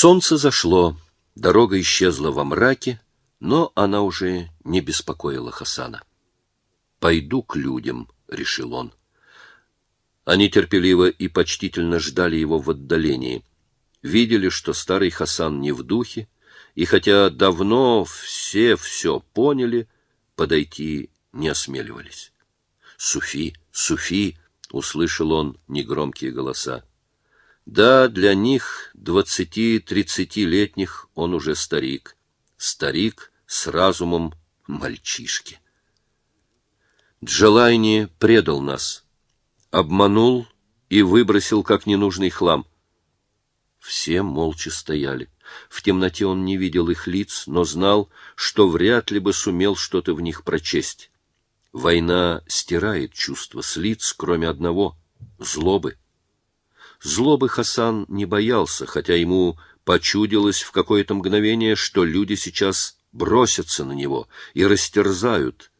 Солнце зашло, дорога исчезла во мраке, но она уже не беспокоила Хасана. «Пойду к людям», — решил он. Они терпеливо и почтительно ждали его в отдалении. Видели, что старый Хасан не в духе, и хотя давно все все поняли, подойти не осмеливались. «Суфи, Суфи!» — услышал он негромкие голоса. Да, для них, двадцати-тридцатилетних, он уже старик. Старик с разумом мальчишки. Джалайни предал нас, обманул и выбросил как ненужный хлам. Все молча стояли. В темноте он не видел их лиц, но знал, что вряд ли бы сумел что-то в них прочесть. Война стирает чувства с лиц, кроме одного — злобы. Злобы Хасан не боялся, хотя ему почудилось в какое-то мгновение, что люди сейчас бросятся на него и растерзают.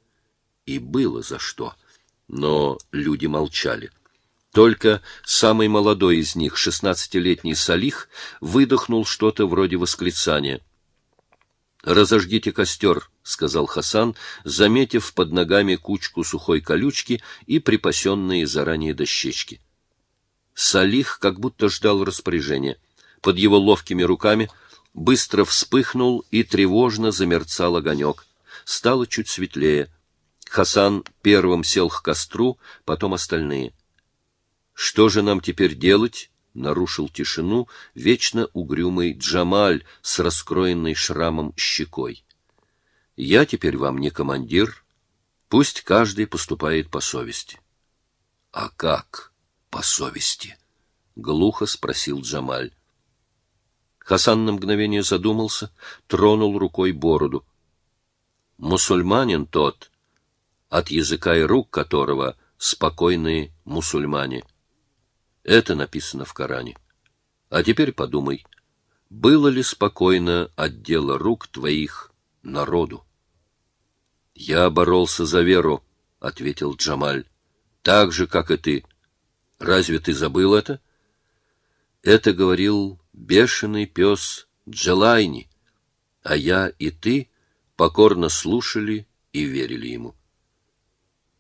И было за что. Но люди молчали. Только самый молодой из них, шестнадцатилетний Салих, выдохнул что-то вроде восклицания. «Разожгите костер», — сказал Хасан, заметив под ногами кучку сухой колючки и припасенные заранее дощечки. Салих как будто ждал распоряжения. Под его ловкими руками быстро вспыхнул и тревожно замерцал огонек. Стало чуть светлее. Хасан первым сел к костру, потом остальные. «Что же нам теперь делать?» — нарушил тишину вечно угрюмый Джамаль с раскроенной шрамом щекой. «Я теперь вам не командир. Пусть каждый поступает по совести». «А как?» По совести? — глухо спросил Джамаль. Хасан на мгновение задумался, тронул рукой бороду. Мусульманин тот, от языка и рук которого спокойные мусульмане. Это написано в Коране. А теперь подумай, было ли спокойно от дела рук твоих народу? — Я боролся за веру, — ответил Джамаль, — так же, как и ты. — Разве ты забыл это? Это говорил бешеный пес Джелайни, а я и ты покорно слушали и верили ему.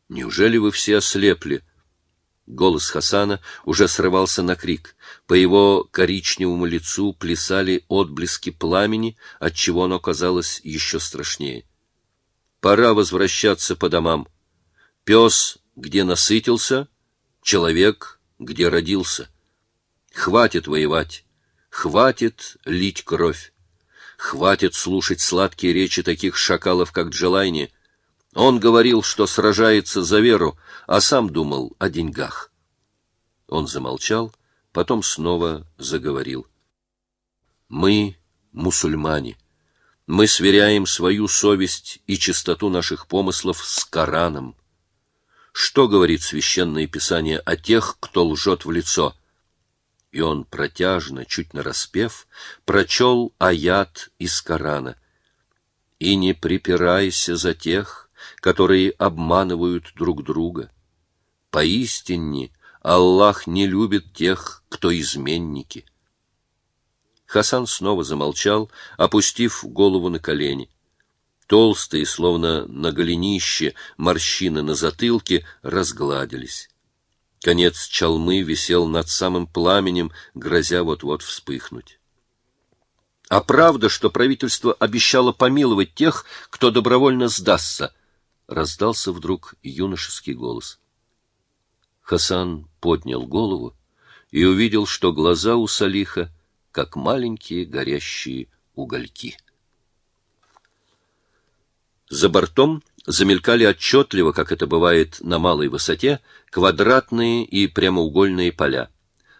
Неужели вы все ослепли? Голос Хасана уже срывался на крик. По его коричневому лицу плясали отблески пламени, отчего оно казалось еще страшнее. Пора возвращаться по домам. Пес, где насытился, человек, где родился. Хватит воевать, хватит лить кровь, хватит слушать сладкие речи таких шакалов, как Джелайни. Он говорил, что сражается за веру, а сам думал о деньгах. Он замолчал, потом снова заговорил. Мы мусульмане. Мы сверяем свою совесть и чистоту наших помыслов с Кораном. Что говорит священное писание о тех, кто лжет в лицо? И он протяжно, чуть нараспев, прочел аят из Корана. И не припирайся за тех, которые обманывают друг друга. Поистине Аллах не любит тех, кто изменники. Хасан снова замолчал, опустив голову на колени. Толстые, словно на голенище, морщины на затылке разгладились. Конец чалмы висел над самым пламенем, грозя вот-вот вспыхнуть. А правда, что правительство обещало помиловать тех, кто добровольно сдастся, раздался вдруг юношеский голос. Хасан поднял голову и увидел, что глаза у Салиха как маленькие горящие угольки. За бортом замелькали отчетливо, как это бывает на малой высоте, квадратные и прямоугольные поля.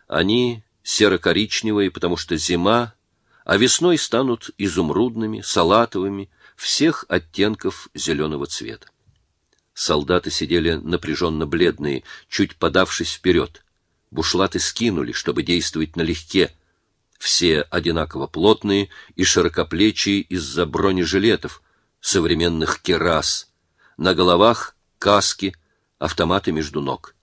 Они серо-коричневые, потому что зима, а весной станут изумрудными, салатовыми, всех оттенков зеленого цвета. Солдаты сидели напряженно бледные, чуть подавшись вперед. Бушлаты скинули, чтобы действовать налегке. Все одинаково плотные и широкоплечие из-за бронежилетов — современных керас, на головах каски, автоматы между ног.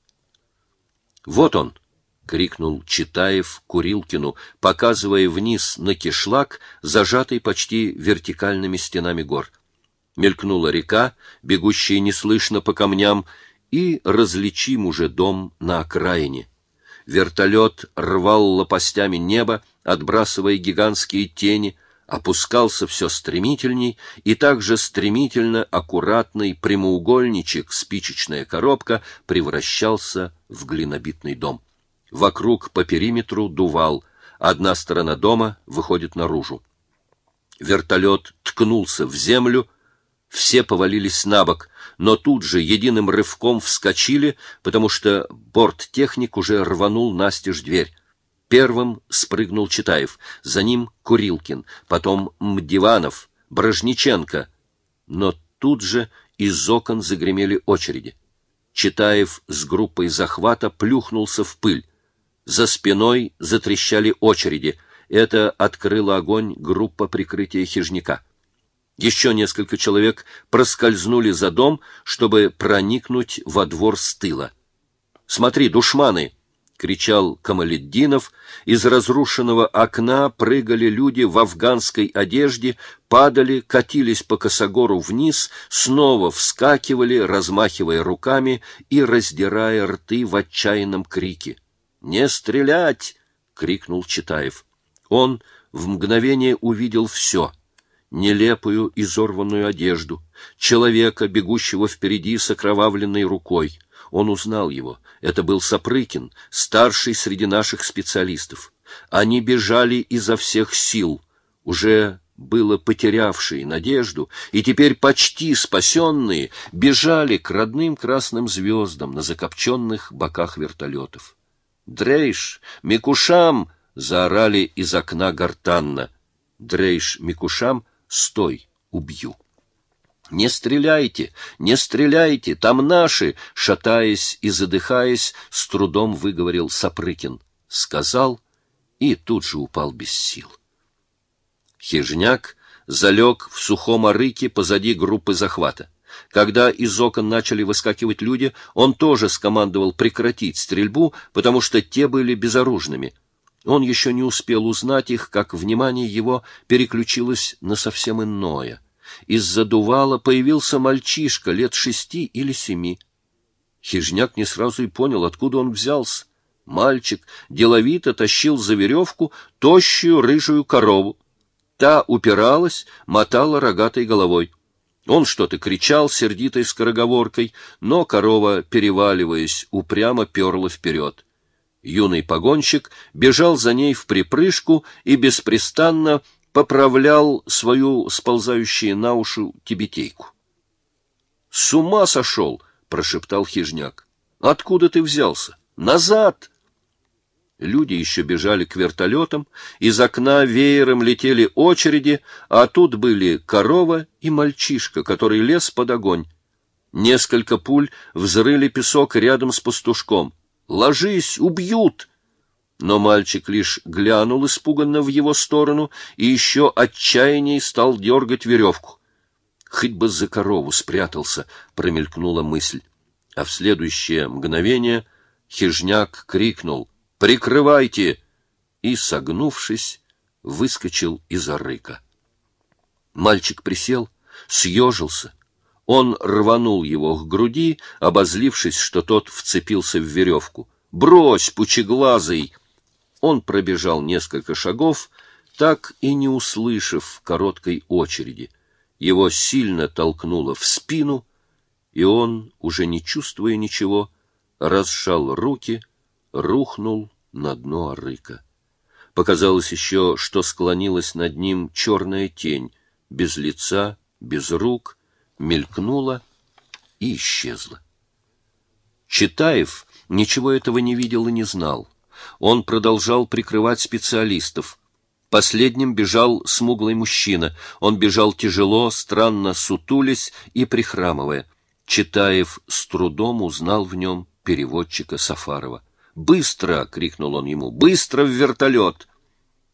Вот он, — крикнул Читаев Курилкину, показывая вниз на кишлак, зажатый почти вертикальными стенами гор. Мелькнула река, бегущая неслышно по камням, и различим уже дом на окраине. Вертолет рвал лопастями небо, отбрасывая гигантские тени, опускался все стремительней, и также стремительно аккуратный прямоугольничек, спичечная коробка, превращался в глинобитный дом. Вокруг по периметру дувал. Одна сторона дома выходит наружу. Вертолет ткнулся в землю, все повалились на бок, но тут же единым рывком вскочили, потому что борттехник уже рванул настежь дверь. Первым спрыгнул Читаев, за ним Курилкин, потом Мдиванов, Брожниченко. Но тут же из окон загремели очереди. Читаев с группой захвата плюхнулся в пыль. За спиной затрещали очереди. Это открыла огонь группа прикрытия хижняка. Еще несколько человек проскользнули за дом, чтобы проникнуть во двор с тыла. «Смотри, душманы!» — кричал Камаледдинов. Из разрушенного окна прыгали люди в афганской одежде, падали, катились по косогору вниз, снова вскакивали, размахивая руками и раздирая рты в отчаянном крике. «Не стрелять!» — крикнул Читаев. Он в мгновение увидел все — нелепую изорванную одежду, человека, бегущего впереди с окровавленной рукой. Он узнал его. Это был Сапрыкин, старший среди наших специалистов. Они бежали изо всех сил, уже было потерявшие надежду, и теперь почти спасенные бежали к родным красным звездам на закопченных боках вертолетов. Дрейш, Микушам! заорали из окна гортанно. Дрейш, Микушам, стой, убью. Не стреляйте, не стреляйте, там наши, шатаясь и задыхаясь, с трудом выговорил Сапрыкин. Сказал и тут же упал без сил. Хижняк залег в сухом арыке позади группы захвата. Когда из окон начали выскакивать люди, он тоже скомандовал прекратить стрельбу, потому что те были безоружными. Он еще не успел узнать их, как внимание его переключилось на совсем иное. Из-за дувала появился мальчишка лет шести или семи. Хижняк не сразу и понял, откуда он взялся. Мальчик деловито тащил за веревку тощую рыжую корову. Та упиралась, мотала рогатой головой. Он что-то кричал сердитой скороговоркой, но корова, переваливаясь, упрямо перла вперед. Юный погонщик бежал за ней в припрыжку и беспрестанно поправлял свою сползающую на уши тибетейку. — С ума сошел! — прошептал хижняк. — Откуда ты взялся? Назад! — Люди еще бежали к вертолетам, из окна веером летели очереди, а тут были корова и мальчишка, который лез под огонь. Несколько пуль взрыли песок рядом с пастушком. «Ложись, убьют!» Но мальчик лишь глянул испуганно в его сторону и еще отчаянней стал дергать веревку. «Хоть бы за корову спрятался!» — промелькнула мысль. А в следующее мгновение хижняк крикнул — Прикрывайте!» И, согнувшись, выскочил из арыка. Мальчик присел, съежился. Он рванул его к груди, обозлившись, что тот вцепился в веревку. «Брось, пучеглазый!» Он пробежал несколько шагов, так и не услышав короткой очереди. Его сильно толкнуло в спину, и он, уже не чувствуя ничего, разжал руки — рухнул на дно арыка. Показалось еще, что склонилась над ним черная тень, без лица, без рук, мелькнула и исчезла. Читаев ничего этого не видел и не знал. Он продолжал прикрывать специалистов. Последним бежал смуглый мужчина. Он бежал тяжело, странно сутулясь и прихрамывая. Читаев с трудом узнал в нем переводчика Сафарова. «Быстро!» — крикнул он ему. «Быстро в вертолет!»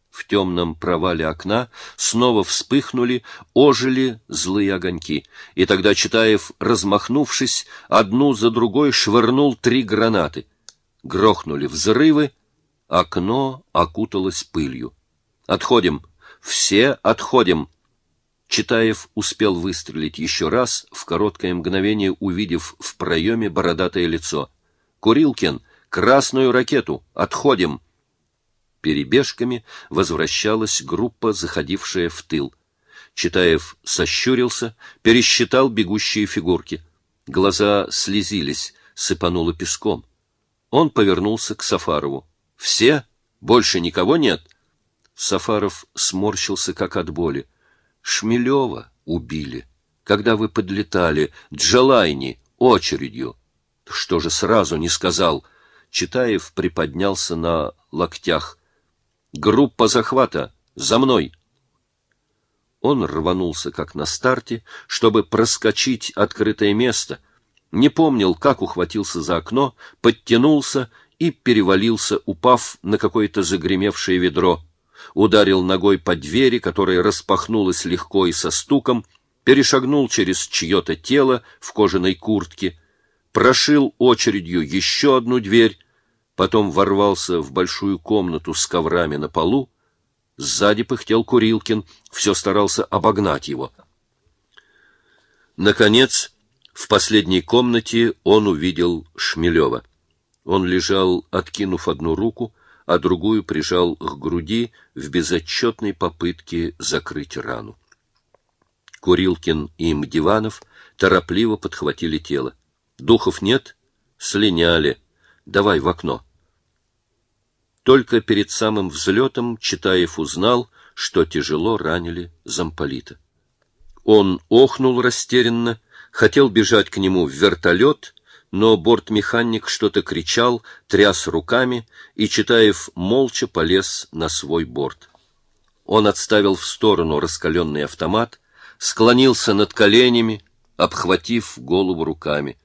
В темном провале окна снова вспыхнули, ожили злые огоньки. И тогда Читаев, размахнувшись, одну за другой швырнул три гранаты. Грохнули взрывы, Окно окуталось пылью. «Отходим! Все отходим!» Читаев успел выстрелить еще раз, в короткое мгновение увидев в проеме бородатое лицо. «Курилкин! Красную ракету! Отходим!» Перебежками возвращалась группа, заходившая в тыл. Читаев сощурился, пересчитал бегущие фигурки. Глаза слезились, сыпануло песком. Он повернулся к Сафарову. «Все? Больше никого нет?» Сафаров сморщился, как от боли. Шмелева убили, когда вы подлетали, Джалайни, очередью. Что же сразу не сказал? Читаев приподнялся на локтях. Группа захвата, за мной. Он рванулся, как на старте, чтобы проскочить открытое место, не помнил, как ухватился за окно, подтянулся и перевалился, упав на какое-то загремевшее ведро ударил ногой по двери, которая распахнулась легко и со стуком, перешагнул через чье-то тело в кожаной куртке, прошил очередью еще одну дверь, потом ворвался в большую комнату с коврами на полу, сзади пыхтел Курилкин, все старался обогнать его. Наконец, в последней комнате он увидел Шмелева. Он лежал, откинув одну руку, а другую прижал к груди в безотчетной попытке закрыть рану. Курилкин и Мдиванов торопливо подхватили тело. Духов нет? Слиняли. Давай в окно. Только перед самым взлетом Читаев узнал, что тяжело ранили замполита. Он охнул растерянно, хотел бежать к нему в вертолет но бортмеханик что-то кричал, тряс руками, и Читаев молча полез на свой борт. Он отставил в сторону раскаленный автомат, склонился над коленями, обхватив голову руками.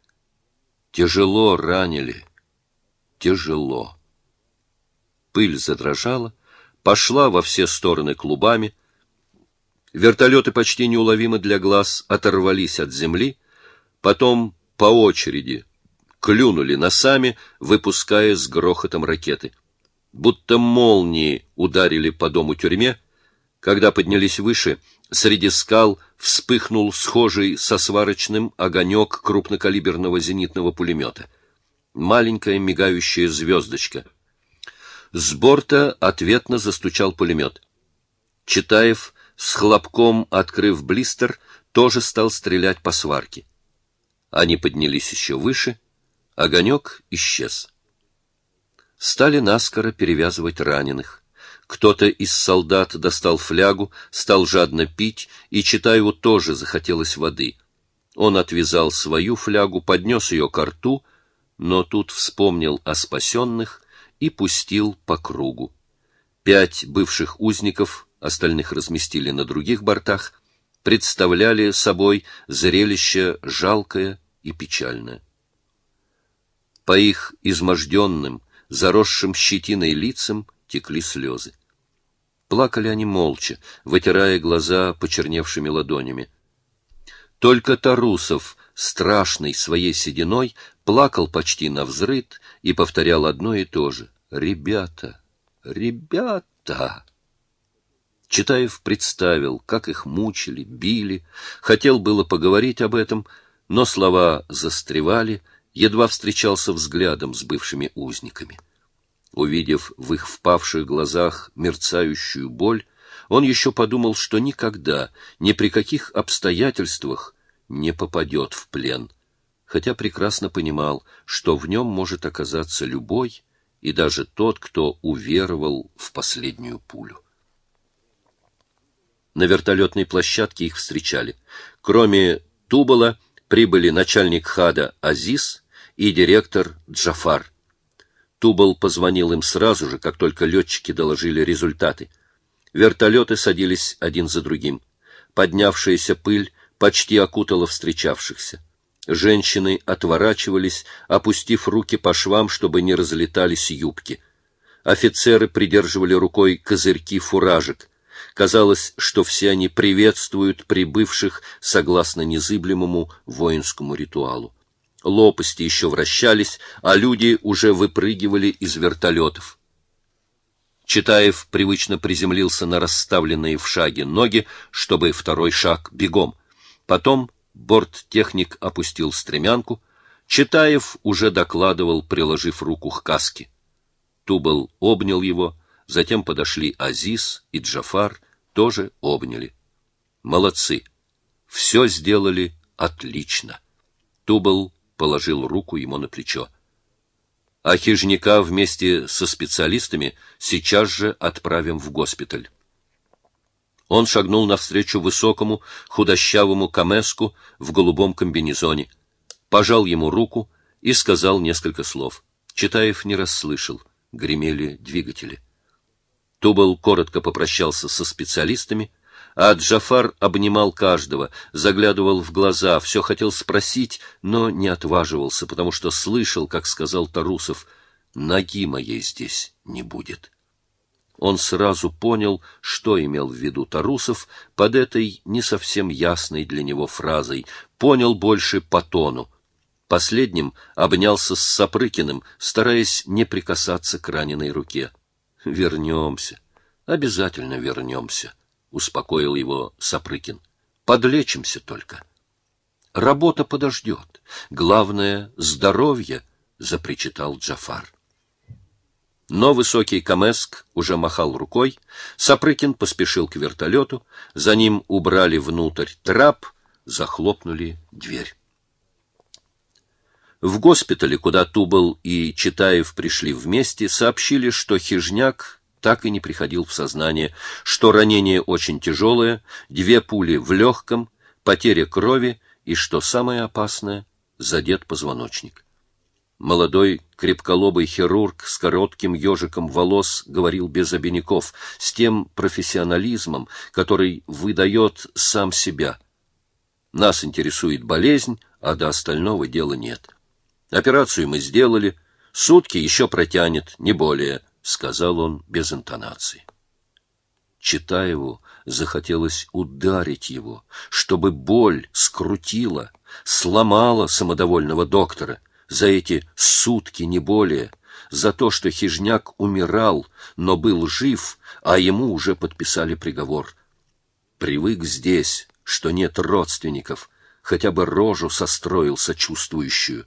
Тяжело ранили, тяжело. Пыль задрожала, пошла во все стороны клубами. Вертолеты почти неуловимо для глаз оторвались от земли, потом по очереди клюнули носами, выпуская с грохотом ракеты. Будто молнии ударили по дому тюрьме. Когда поднялись выше, среди скал вспыхнул схожий со сварочным огонек крупнокалиберного зенитного пулемета. Маленькая мигающая звездочка. С борта ответно застучал пулемет. Читаев, с хлопком открыв блистер, тоже стал стрелять по сварке. Они поднялись еще выше — Огонек исчез. Стали наскоро перевязывать раненых. Кто-то из солдат достал флягу, стал жадно пить, и Читаеву тоже захотелось воды. Он отвязал свою флягу, поднес ее к рту, но тут вспомнил о спасенных и пустил по кругу. Пять бывших узников, остальных разместили на других бортах, представляли собой зрелище жалкое и печальное. По их изможденным, заросшим щетиной лицам текли слезы. Плакали они молча, вытирая глаза почерневшими ладонями. Только Тарусов, страшный своей сединой, плакал почти на взрыд и повторял одно и то же. «Ребята! Ребята!» Читаев представил, как их мучили, били, хотел было поговорить об этом, но слова застревали — едва встречался взглядом с бывшими узниками. Увидев в их впавших глазах мерцающую боль, он еще подумал, что никогда, ни при каких обстоятельствах не попадет в плен, хотя прекрасно понимал, что в нем может оказаться любой, и даже тот, кто уверовал в последнюю пулю. На вертолетной площадке их встречали. Кроме Тубала прибыли начальник ХАДа Азиз и директор Джафар. Тубал позвонил им сразу же, как только летчики доложили результаты. Вертолеты садились один за другим. Поднявшаяся пыль почти окутала встречавшихся. Женщины отворачивались, опустив руки по швам, чтобы не разлетались юбки. Офицеры придерживали рукой козырьки фуражек. Казалось, что все они приветствуют прибывших согласно незыблемому воинскому ритуалу лопасти еще вращались, а люди уже выпрыгивали из вертолетов. Читаев привычно приземлился на расставленные в шаге ноги, чтобы второй шаг бегом. Потом борттехник опустил стремянку. Читаев уже докладывал, приложив руку к каске. Тубал обнял его, затем подошли Азиз и Джафар, тоже обняли. Молодцы. Все сделали отлично. Тубал положил руку ему на плечо а хижника вместе со специалистами сейчас же отправим в госпиталь. Он шагнул навстречу высокому, худощавому камеску в голубом комбинезоне, пожал ему руку и сказал несколько слов. Читаев не расслышал, гремели двигатели. Тубал коротко попрощался со специалистами, а Джафар обнимал каждого, заглядывал в глаза, все хотел спросить, но не отваживался, потому что слышал, как сказал Тарусов, «Ноги моей здесь не будет». Он сразу понял, что имел в виду Тарусов под этой не совсем ясной для него фразой, понял больше по тону. Последним обнялся с Сапрыкиным, стараясь не прикасаться к раненой руке. «Вернемся, обязательно вернемся» успокоил его Сапрыкин. Подлечимся только. Работа подождет. Главное — здоровье, — запричитал Джафар. Но высокий Камеск уже махал рукой, Сапрыкин поспешил к вертолету, за ним убрали внутрь трап, захлопнули дверь. В госпитале, куда Тубал и Читаев пришли вместе, сообщили, что Хижняк так и не приходил в сознание, что ранение очень тяжелое, две пули в легком, потеря крови и, что самое опасное, задет позвоночник. Молодой крепколобый хирург с коротким ежиком волос говорил без обиняков, с тем профессионализмом, который выдает сам себя. Нас интересует болезнь, а до остального дела нет. Операцию мы сделали, сутки еще протянет, не более — сказал он без интонации. Читаеву захотелось ударить его, чтобы боль скрутила, сломала самодовольного доктора за эти сутки не более, за то, что хижняк умирал, но был жив, а ему уже подписали приговор. Привык здесь, что нет родственников, хотя бы рожу состроил сочувствующую.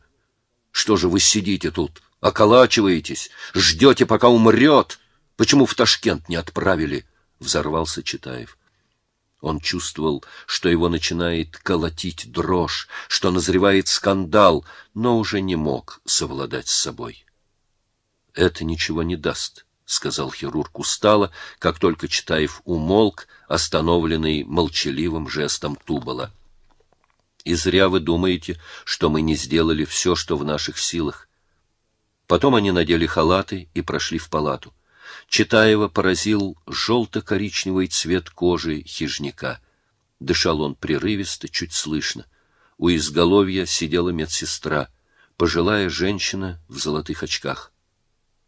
Что же вы сидите тут, околачиваетесь, ждете, пока умрет. Почему в Ташкент не отправили? Взорвался Читаев. Он чувствовал, что его начинает колотить дрожь, что назревает скандал, но уже не мог совладать с собой. Это ничего не даст, сказал хирург устало, как только Читаев умолк, остановленный молчаливым жестом Тубала. И зря вы думаете, что мы не сделали все, что в наших силах. Потом они надели халаты и прошли в палату. Читаева поразил желто-коричневый цвет кожи хижника. Дышал он прерывисто, чуть слышно. У изголовья сидела медсестра, пожилая женщина в золотых очках.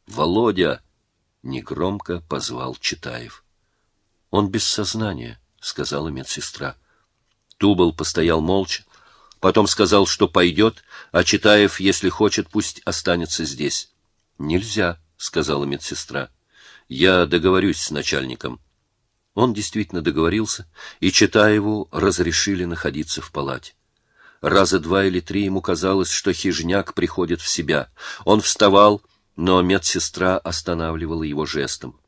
«Володя!» — негромко позвал Читаев. «Он без сознания», — сказала медсестра. Тубал постоял молча, Потом сказал, что пойдет, а Читаев, если хочет, пусть останется здесь. — Нельзя, — сказала медсестра. — Я договорюсь с начальником. Он действительно договорился, и Читаеву разрешили находиться в палате. Раза два или три ему казалось, что хижняк приходит в себя. Он вставал, но медсестра останавливала его жестом.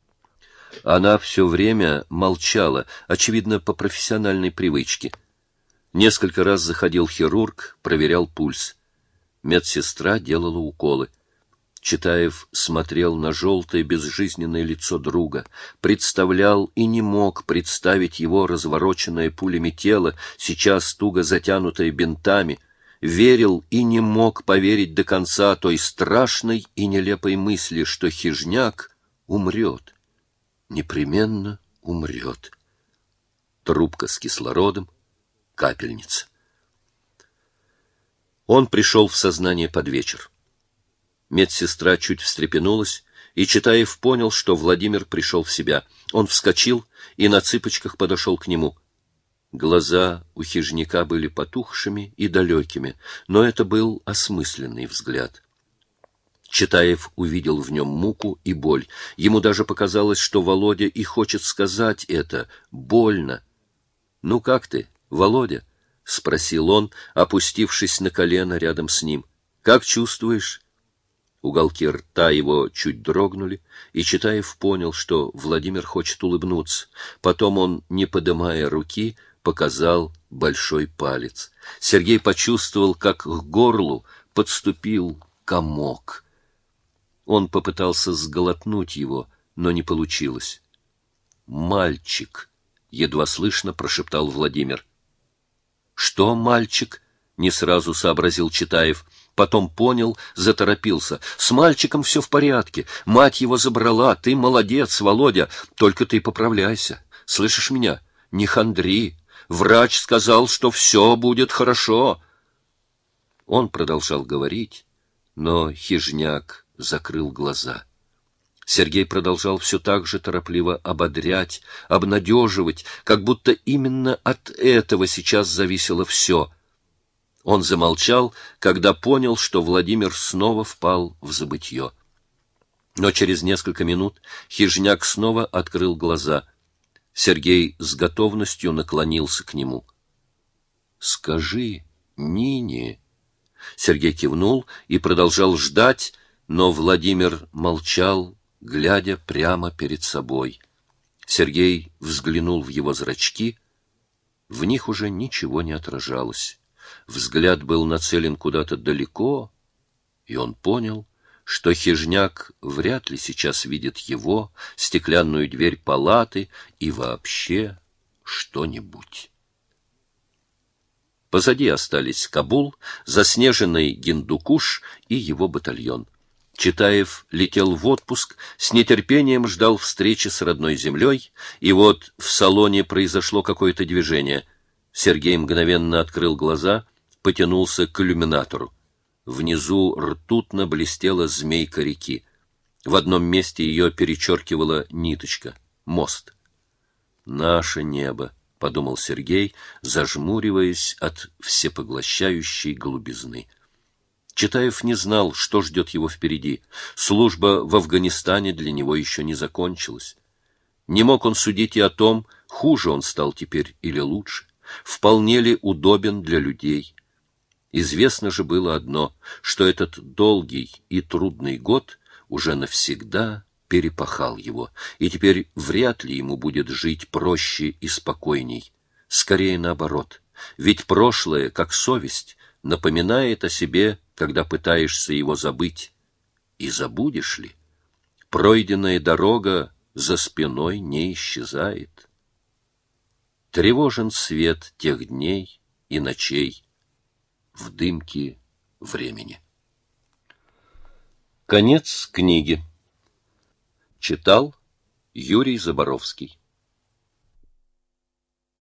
Она все время молчала, очевидно, по профессиональной привычке — Несколько раз заходил хирург, проверял пульс. Медсестра делала уколы. Читаев смотрел на желтое безжизненное лицо друга, представлял и не мог представить его развороченное пулями тело, сейчас туго затянутое бинтами, верил и не мог поверить до конца той страшной и нелепой мысли, что хижняк умрет, непременно умрет. Трубка с кислородом, капельниц. Он пришел в сознание под вечер. Медсестра чуть встрепенулась, и Читаев понял, что Владимир пришел в себя. Он вскочил и на цыпочках подошел к нему. Глаза у хижника были потухшими и далекими, но это был осмысленный взгляд. Читаев увидел в нем муку и боль. Ему даже показалось, что Володя и хочет сказать это. Больно. «Ну как ты, Володя?» — спросил он, опустившись на колено рядом с ним. «Как чувствуешь?» Уголки рта его чуть дрогнули, и Читаев понял, что Владимир хочет улыбнуться. Потом он, не подымая руки, показал большой палец. Сергей почувствовал, как к горлу подступил комок. Он попытался сглотнуть его, но не получилось. «Мальчик!» — едва слышно прошептал Владимир. «Что, мальчик?» — не сразу сообразил Читаев. Потом понял, заторопился. «С мальчиком все в порядке. Мать его забрала. Ты молодец, Володя. Только ты поправляйся. Слышишь меня? Не хандри. Врач сказал, что все будет хорошо». Он продолжал говорить, но хижняк закрыл глаза. Сергей продолжал все так же торопливо ободрять, обнадеживать, как будто именно от этого сейчас зависело все. Он замолчал, когда понял, что Владимир снова впал в забытье. Но через несколько минут хижняк снова открыл глаза. Сергей с готовностью наклонился к нему. — Скажи, Нине... Сергей кивнул и продолжал ждать, но Владимир молчал, глядя прямо перед собой. Сергей взглянул в его зрачки. В них уже ничего не отражалось. Взгляд был нацелен куда-то далеко, и он понял, что хижняк вряд ли сейчас видит его, стеклянную дверь палаты и вообще что-нибудь. Позади остались Кабул, заснеженный Гиндукуш и его батальон. Читаев летел в отпуск, с нетерпением ждал встречи с родной землей, и вот в салоне произошло какое-то движение. Сергей мгновенно открыл глаза, потянулся к иллюминатору. Внизу ртутно блестела змейка реки. В одном месте ее перечеркивала ниточка — мост. «Наше небо», — подумал Сергей, зажмуриваясь от всепоглощающей голубизны. Читаев не знал, что ждет его впереди. Служба в Афганистане для него еще не закончилась. Не мог он судить и о том, хуже он стал теперь или лучше, вполне ли удобен для людей. Известно же было одно, что этот долгий и трудный год уже навсегда перепахал его, и теперь вряд ли ему будет жить проще и спокойней. Скорее наоборот, ведь прошлое, как совесть, напоминает о себе когда пытаешься его забыть. И забудешь ли? Пройденная дорога за спиной не исчезает. Тревожен свет тех дней и ночей в дымке времени. Конец книги. Читал Юрий Заборовский